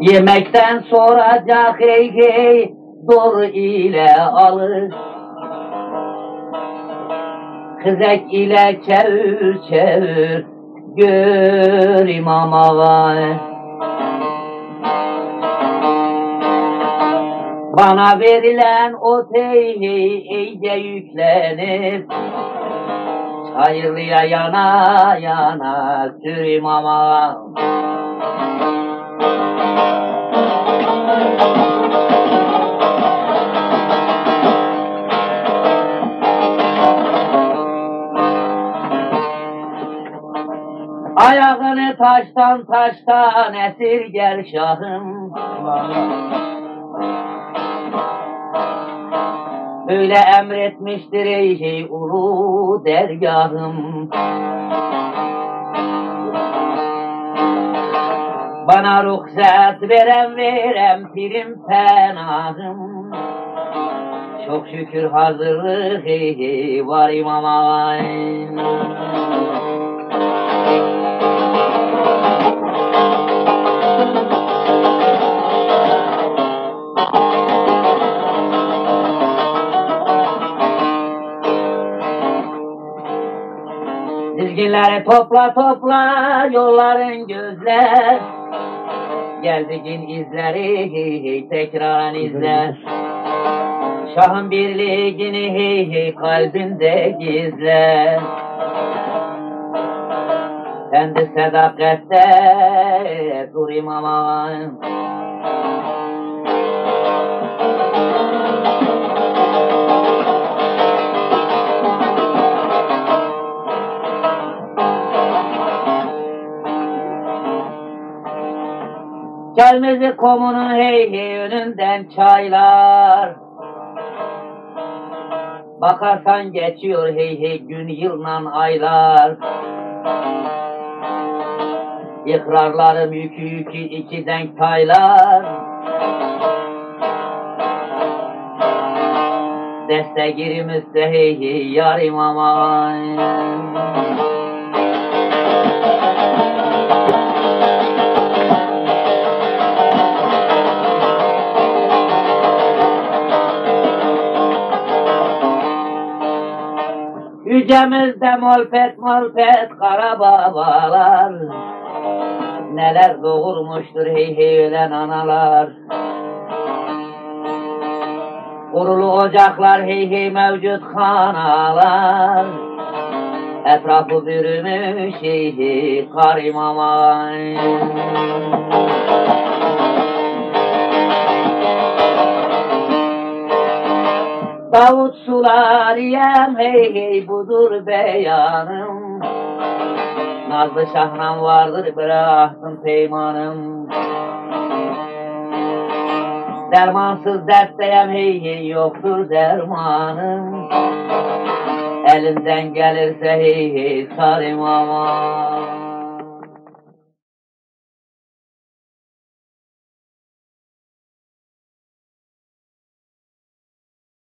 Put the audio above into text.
Yemekten soracak hey hey dur ile alır. Kızek ile çevir çevir gör imam ağa. Bana verilen o teyhi iyice yüklenip Hayırlıya yana yana sür imama Ayağını taştan taştan esirger şahım. Öyle emretmiştir ey ulu dergahım. Bana ruhsat veren verem pirim penahım. Çok şükür hazırlık hey hey var Dizginleri topla topla yolların gözler. Geldiğin izleri tekrar izler. Şahın birliğini kalbinde gizler. Sen de sadakatte dur imamam Gelmezi komunun hey hey önünden çaylar. Bakarsan geçiyor hey hey gün yılla aylar. İkrarlarım yükü yükü iki denk paylar. Deste girimizde hey hey yarim aman Yücemizde molpet molpet kara babalar. Neler doğurmuştur hey hey ölen analar. Kurulu ocaklar hey hey mevcut kanalar Etrafı bürümüş hey hey karim aman sulariyem hey hey budur beyanım. Nazlı şahram vardır bıraktım peymanım. Dermansız dertteyem hey hey yoktur dermanım. Elimden gelirse hey hey sarım aman